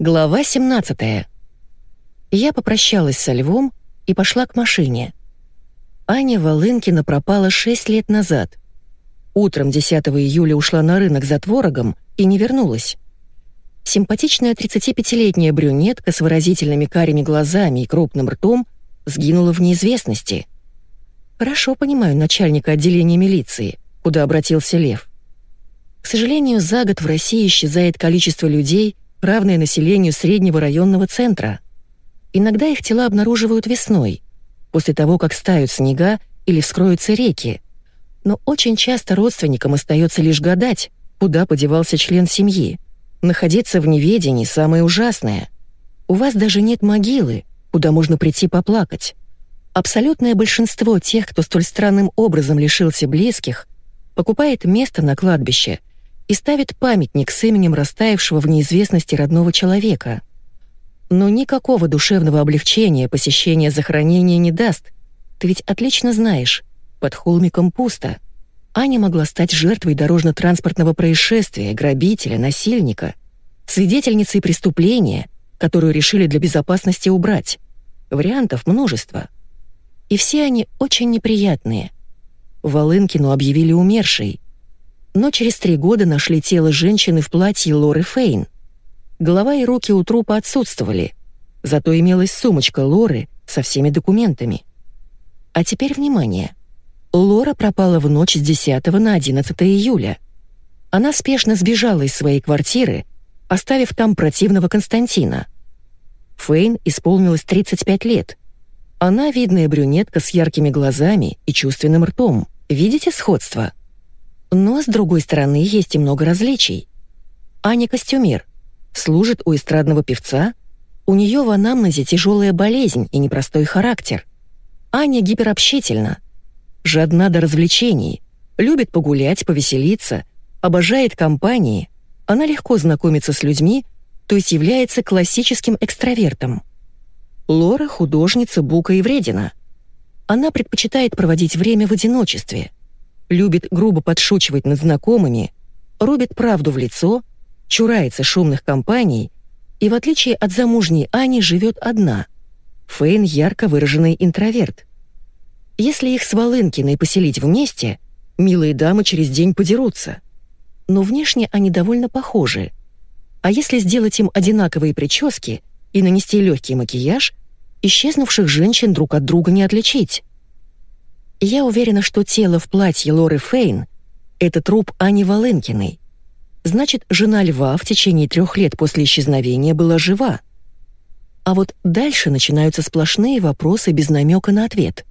Глава 17. Я попрощалась со Львом и пошла к машине. Аня Волынкина пропала 6 лет назад. Утром 10 июля ушла на рынок за творогом и не вернулась. Симпатичная 35-летняя брюнетка с выразительными карими глазами и крупным ртом сгинула в неизвестности. Хорошо понимаю начальника отделения милиции, куда обратился Лев. К сожалению, за год в России исчезает количество людей, равное населению среднего районного центра. Иногда их тела обнаруживают весной, после того, как стают снега или вскроются реки. Но очень часто родственникам остается лишь гадать, куда подевался член семьи. Находиться в неведении самое ужасное. У вас даже нет могилы, куда можно прийти поплакать. Абсолютное большинство тех, кто столь странным образом лишился близких, покупает место на кладбище — и ставит памятник с именем растаявшего в неизвестности родного человека. Но никакого душевного облегчения посещение захоронения не даст. Ты ведь отлично знаешь, под холмиком пусто. Аня могла стать жертвой дорожно-транспортного происшествия, грабителя, насильника, свидетельницей преступления, которую решили для безопасности убрать. Вариантов множество. И все они очень неприятные. Волынкину объявили умершей, но через три года нашли тело женщины в платье Лоры Фейн. Голова и руки у трупа отсутствовали, зато имелась сумочка Лоры со всеми документами. А теперь внимание. Лора пропала в ночь с 10 на 11 июля. Она спешно сбежала из своей квартиры, оставив там противного Константина. Фейн исполнилось 35 лет. Она видная брюнетка с яркими глазами и чувственным ртом. Видите сходство? Но, с другой стороны, есть и много различий. Аня костюмер, служит у эстрадного певца, у нее в анамнезе тяжелая болезнь и непростой характер. Аня гиперобщительна, жадна до развлечений, любит погулять, повеселиться, обожает компании, она легко знакомится с людьми, то есть является классическим экстравертом. Лора — художница Бука и Вредина. Она предпочитает проводить время в одиночестве — любит грубо подшучивать над знакомыми, рубит правду в лицо, чурается шумных компаний и, в отличие от замужней Ани, живет одна. Фейн — ярко выраженный интроверт. Если их с Волынкиной поселить вместе, милые дамы через день подерутся. Но внешне они довольно похожи. А если сделать им одинаковые прически и нанести легкий макияж, исчезнувших женщин друг от друга не отличить. Я уверена, что тело в платье Лоры Фейн — это труп Ани Волынкиной. Значит, жена Льва в течение трех лет после исчезновения была жива. А вот дальше начинаются сплошные вопросы без намека на ответ.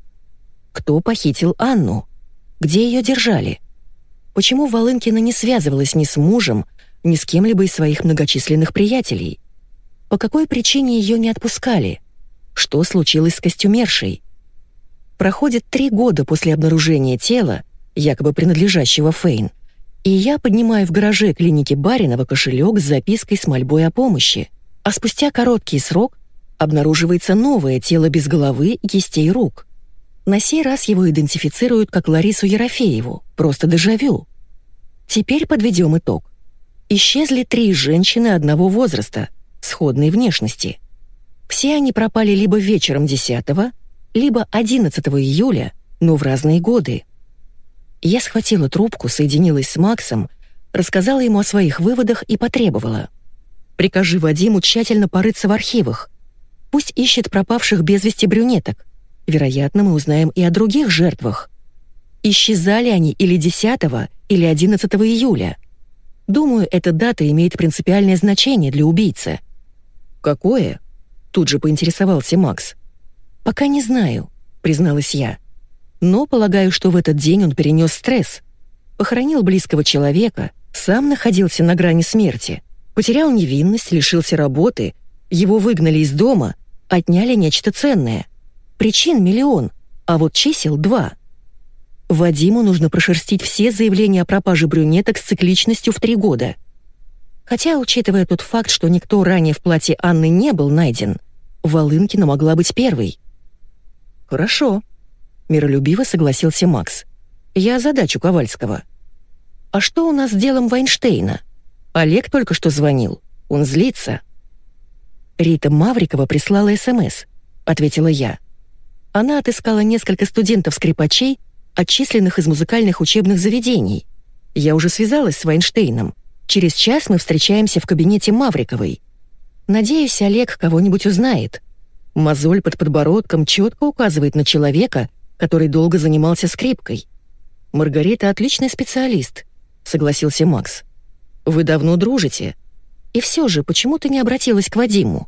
Кто похитил Анну? Где ее держали? Почему Волынкина не связывалась ни с мужем, ни с кем-либо из своих многочисленных приятелей? По какой причине ее не отпускали? Что случилось с костюмершей? Проходит три года после обнаружения тела, якобы принадлежащего Фейн, и я поднимаю в гараже клиники Баринова кошелек с запиской с мольбой о помощи. А спустя короткий срок обнаруживается новое тело без головы, кистей рук. На сей раз его идентифицируют как Ларису Ерофееву, просто дежавю. Теперь подведем итог. Исчезли три женщины одного возраста, сходной внешности. Все они пропали либо вечером 10 либо 11 июля, но в разные годы. Я схватила трубку, соединилась с Максом, рассказала ему о своих выводах и потребовала. «Прикажи Вадиму тщательно порыться в архивах. Пусть ищет пропавших без вести брюнеток. Вероятно, мы узнаем и о других жертвах. Исчезали они или 10 или 11 июля. Думаю, эта дата имеет принципиальное значение для убийцы». «Какое?» — тут же поинтересовался Макс. «Пока не знаю», — призналась я. «Но полагаю, что в этот день он перенес стресс. Похоронил близкого человека, сам находился на грани смерти, потерял невинность, лишился работы, его выгнали из дома, отняли нечто ценное. Причин миллион, а вот чисел два». Вадиму нужно прошерстить все заявления о пропаже брюнеток с цикличностью в три года. Хотя, учитывая тот факт, что никто ранее в платье Анны не был найден, Волынкина могла быть первой. «Хорошо», — миролюбиво согласился Макс. «Я задачу Ковальского». «А что у нас с делом Вайнштейна? Олег только что звонил. Он злится». Рита Маврикова прислала СМС, ответила я. Она отыскала несколько студентов-скрипачей, отчисленных из музыкальных учебных заведений. Я уже связалась с Вайнштейном. Через час мы встречаемся в кабинете Мавриковой. Надеюсь, Олег кого-нибудь узнает. Мозоль под подбородком четко указывает на человека, который долго занимался скрипкой. «Маргарита отличный специалист», — согласился Макс. «Вы давно дружите. И все же, почему ты не обратилась к Вадиму?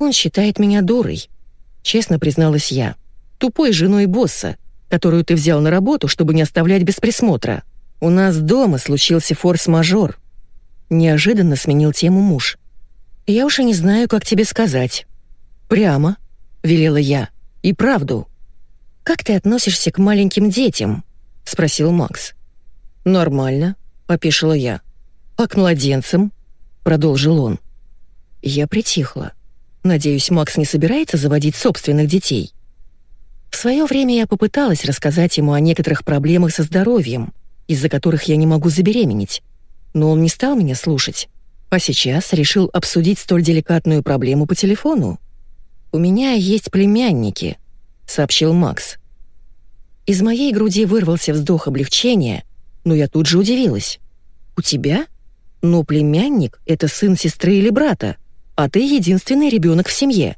Он считает меня дурой», — честно призналась я. «Тупой женой босса, которую ты взял на работу, чтобы не оставлять без присмотра. У нас дома случился форс-мажор». Неожиданно сменил тему муж. «Я уж и не знаю, как тебе сказать». «Прямо», — велела я, — «и правду». «Как ты относишься к маленьким детям?» — спросил Макс. «Нормально», — опишила я. «А к младенцам?» — продолжил он. Я притихла. Надеюсь, Макс не собирается заводить собственных детей. В свое время я попыталась рассказать ему о некоторых проблемах со здоровьем, из-за которых я не могу забеременеть, но он не стал меня слушать, а сейчас решил обсудить столь деликатную проблему по телефону. «У меня есть племянники», — сообщил Макс. Из моей груди вырвался вздох облегчения, но я тут же удивилась. «У тебя? Но племянник — это сын сестры или брата, а ты единственный ребенок в семье.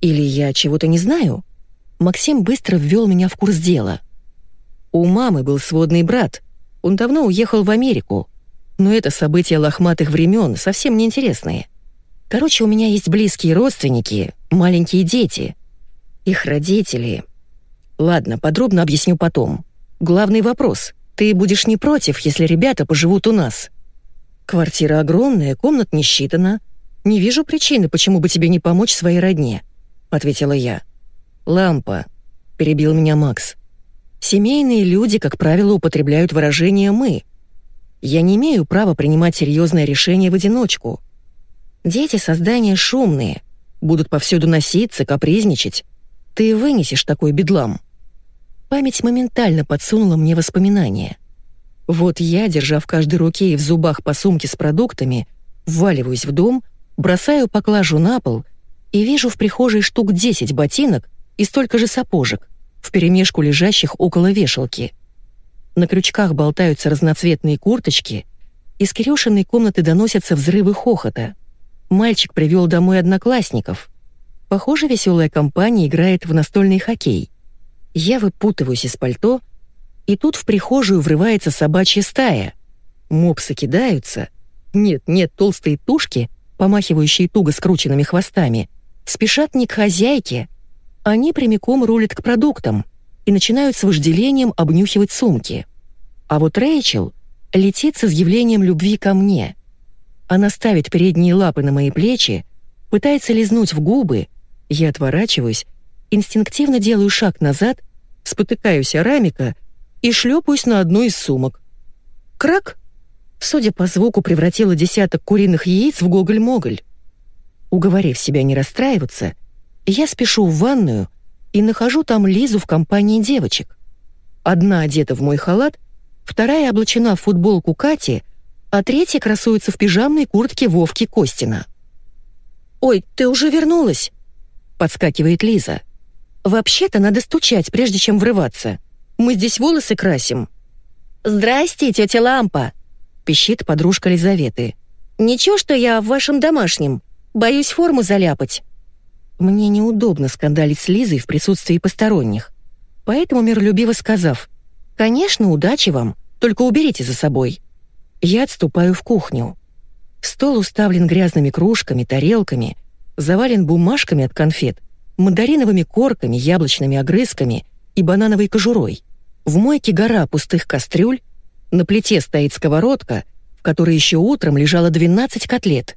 Или я чего-то не знаю?» Максим быстро ввел меня в курс дела. У мамы был сводный брат. Он давно уехал в Америку. Но это события лохматых времен, совсем неинтересные. Короче, у меня есть близкие родственники, маленькие дети. Их родители... Ладно, подробно объясню потом. Главный вопрос. Ты будешь не против, если ребята поживут у нас? Квартира огромная, комнат не считано. Не вижу причины, почему бы тебе не помочь своей родне, ответила я. Лампа, перебил меня Макс. Семейные люди, как правило, употребляют выражение «мы». Я не имею права принимать серьезное решение в одиночку. Дети — создания шумные, будут повсюду носиться, капризничать. Ты вынесешь такой бедлам. Память моментально подсунула мне воспоминания. Вот я, держа в каждой руке и в зубах по сумке с продуктами, вваливаюсь в дом, бросаю поклажу на пол и вижу в прихожей штук 10 ботинок и столько же сапожек, вперемешку лежащих около вешалки. На крючках болтаются разноцветные курточки, из Кирюшиной комнаты доносятся взрывы хохота — Мальчик привел домой одноклассников. Похоже, веселая компания играет в настольный хоккей. Я выпутываюсь из пальто, и тут в прихожую врывается собачья стая. Мопсы кидаются. Нет, нет, толстые тушки, помахивающие туго скрученными хвостами, спешат не к хозяйке. Они прямиком рулят к продуктам и начинают с вожделением обнюхивать сумки. А вот Рэйчел летит с изъявлением любви ко мне — она ставит передние лапы на мои плечи, пытается лизнуть в губы, я отворачиваюсь, инстинктивно делаю шаг назад, спотыкаюсь о рамика и шлепаюсь на одну из сумок. Крак! Судя по звуку, превратила десяток куриных яиц в гоголь-моголь. Уговорив себя не расстраиваться, я спешу в ванную и нахожу там Лизу в компании девочек. Одна одета в мой халат, вторая облачена в футболку Кати — а третья красуется в пижамной куртке Вовки Костина. «Ой, ты уже вернулась?» — подскакивает Лиза. «Вообще-то надо стучать, прежде чем врываться. Мы здесь волосы красим». «Здрасте, тетя Лампа!» — пищит подружка Лизаветы. «Ничего, что я в вашем домашнем. Боюсь форму заляпать». Мне неудобно скандалить с Лизой в присутствии посторонних. Поэтому, миролюбиво сказав, «Конечно, удачи вам, только уберите за собой». Я отступаю в кухню. Стол уставлен грязными кружками, тарелками, завален бумажками от конфет, мандариновыми корками, яблочными огрызками и банановой кожурой. В мойке гора пустых кастрюль, на плите стоит сковородка, в которой еще утром лежало 12 котлет.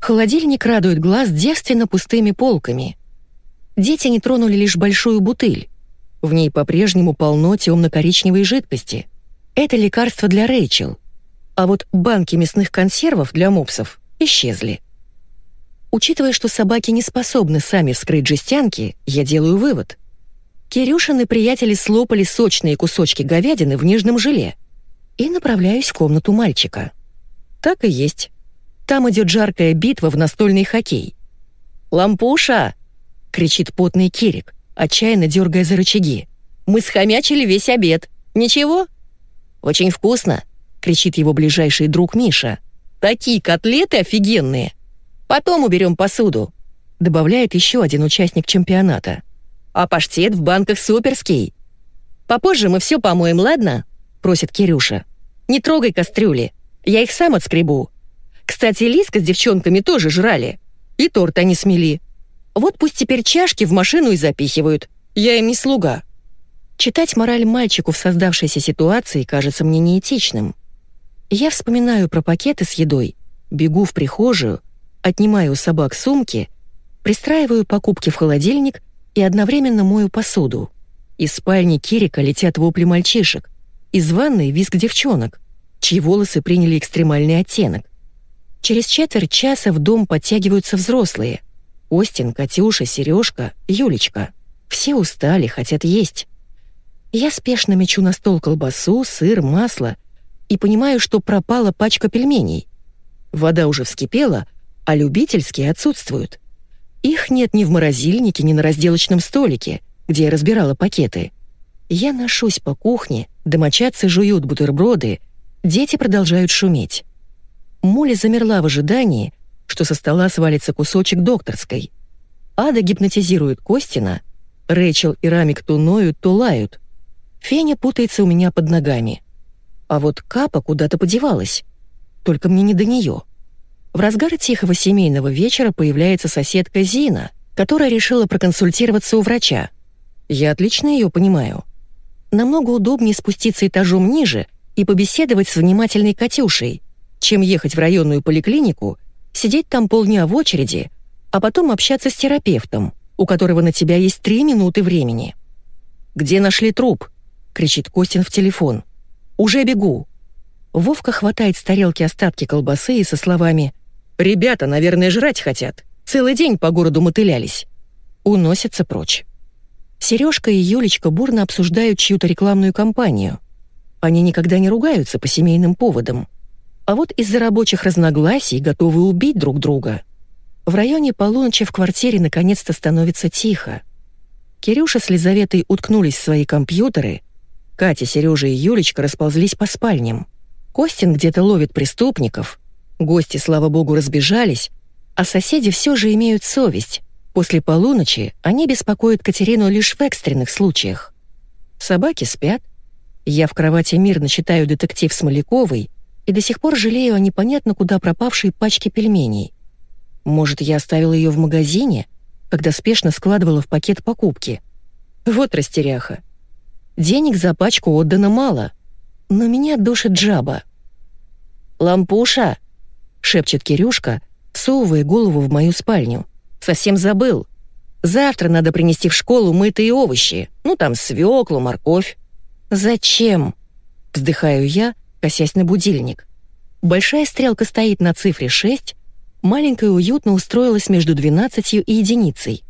Холодильник радует глаз девственно пустыми полками. Дети не тронули лишь большую бутыль. В ней по-прежнему полно темно-коричневой жидкости. Это лекарство для Рэйчел — а вот банки мясных консервов для мопсов исчезли. Учитывая, что собаки не способны сами вскрыть жестянки, я делаю вывод. Кирюшины приятели слопали сочные кусочки говядины в нежном желе и направляюсь в комнату мальчика. Так и есть. Там идет жаркая битва в настольный хоккей. «Лампуша!» — кричит потный Кирик, отчаянно дергая за рычаги. «Мы схомячили весь обед. Ничего?» «Очень вкусно!» — кричит его ближайший друг Миша. «Такие котлеты офигенные! Потом уберем посуду!» — добавляет еще один участник чемпионата. «А паштет в банках суперский!» «Попозже мы все помоем, ладно?» — просит Кирюша. «Не трогай кастрюли, я их сам отскребу. Кстати, Лиска с девчонками тоже жрали. И торт они смели. Вот пусть теперь чашки в машину и запихивают. Я им не слуга». Читать мораль мальчику в создавшейся ситуации кажется мне неэтичным. Я вспоминаю про пакеты с едой, бегу в прихожую, отнимаю у собак сумки, пристраиваю покупки в холодильник и одновременно мою посуду. Из спальни Кирика летят вопли мальчишек, из ванной визг девчонок, чьи волосы приняли экстремальный оттенок. Через четверть часа в дом подтягиваются взрослые. Остин, Катюша, Сережка, Юлечка. Все устали, хотят есть. Я спешно мечу на стол колбасу, сыр, масло и понимаю, что пропала пачка пельменей. Вода уже вскипела, а любительские отсутствуют. Их нет ни в морозильнике, ни на разделочном столике, где я разбирала пакеты. Я ношусь по кухне, домочадцы жуют бутерброды, дети продолжают шуметь. Молли замерла в ожидании, что со стола свалится кусочек докторской. Ада гипнотизирует Костина, Рэйчел и Рамик то ноют, то лают. Феня путается у меня под ногами. А вот Капа куда-то подевалась. Только мне не до нее. В разгар тихого семейного вечера появляется соседка Зина, которая решила проконсультироваться у врача. Я отлично ее понимаю. Намного удобнее спуститься этажом ниже и побеседовать с внимательной Катюшей, чем ехать в районную поликлинику, сидеть там полдня в очереди, а потом общаться с терапевтом, у которого на тебя есть три минуты времени. «Где нашли труп?» кричит Костин в телефон. «Уже бегу!» Вовка хватает с тарелки остатки колбасы и со словами «Ребята, наверное, жрать хотят. Целый день по городу мотылялись». Уносится прочь. Сережка и Юлечка бурно обсуждают чью-то рекламную кампанию. Они никогда не ругаются по семейным поводам. А вот из-за рабочих разногласий готовы убить друг друга. В районе полуночи в квартире наконец-то становится тихо. Кирюша с Лизаветой уткнулись в свои компьютеры — Катя, Сережа и Юлечка расползлись по спальням. Костин где-то ловит преступников. Гости, слава богу, разбежались, а соседи все же имеют совесть. После полуночи они беспокоят Катерину лишь в экстренных случаях. Собаки спят. Я в кровати мирно читаю детектив Смоляковой и до сих пор жалею о непонятно куда пропавшей пачке пельменей. Может, я оставила ее в магазине, когда спешно складывала в пакет покупки. Вот растеряха. Денег за пачку отдано мало, но меня душит жаба. «Лампуша!» — шепчет Кирюшка, всовывая голову в мою спальню. «Совсем забыл. Завтра надо принести в школу мытые овощи. Ну, там свеклу, морковь». «Зачем?» — вздыхаю я, косясь на будильник. Большая стрелка стоит на цифре 6, маленькая уютно устроилась между двенадцатью и единицей.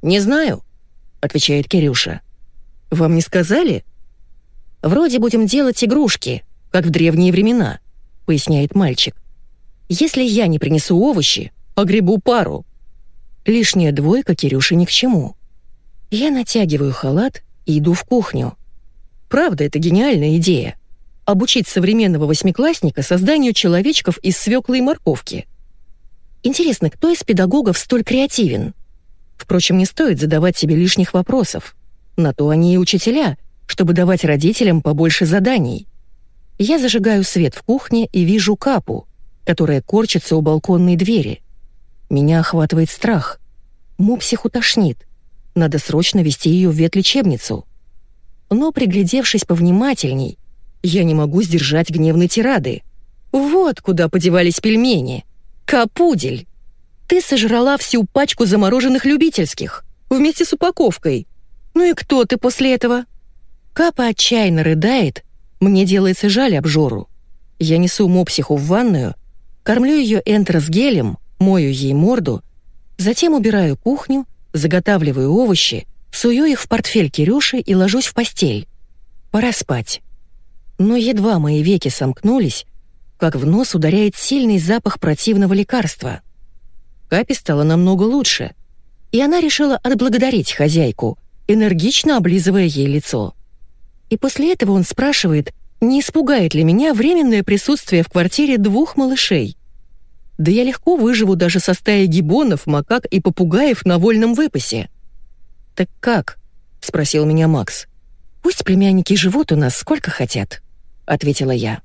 «Не знаю», — отвечает Кирюша. Вам не сказали?» «Вроде будем делать игрушки, как в древние времена», — поясняет мальчик. «Если я не принесу овощи, погребу пару». Лишняя двойка Кирюше ни к чему. Я натягиваю халат и иду в кухню. Правда, это гениальная идея. Обучить современного восьмиклассника созданию человечков из свеклы и морковки. Интересно, кто из педагогов столь креативен? Впрочем, не стоит задавать себе лишних вопросов. На то они и учителя, чтобы давать родителям побольше заданий. Я зажигаю свет в кухне и вижу капу, которая корчится у балконной двери. Меня охватывает страх. Мупсиху тошнит. Надо срочно вести ее в ветлечебницу. Но, приглядевшись повнимательней, я не могу сдержать гневной тирады. Вот куда подевались пельмени. Капудель! Ты сожрала всю пачку замороженных любительских вместе с упаковкой. «Ну и кто ты после этого?» Капа отчаянно рыдает, мне делается жаль обжору. Я несу мопсиху в ванную, кормлю ее энтер мою ей морду, затем убираю кухню, заготавливаю овощи, сую их в портфель Кирюши и ложусь в постель. Пора спать. Но едва мои веки сомкнулись, как в нос ударяет сильный запах противного лекарства. Капе стало намного лучше. И она решила отблагодарить хозяйку, энергично облизывая ей лицо. И после этого он спрашивает, не испугает ли меня временное присутствие в квартире двух малышей. Да я легко выживу даже со стаей гибонов, макак и попугаев на вольном выпасе. «Так как?» — спросил меня Макс. «Пусть племянники живут у нас сколько хотят», — ответила я.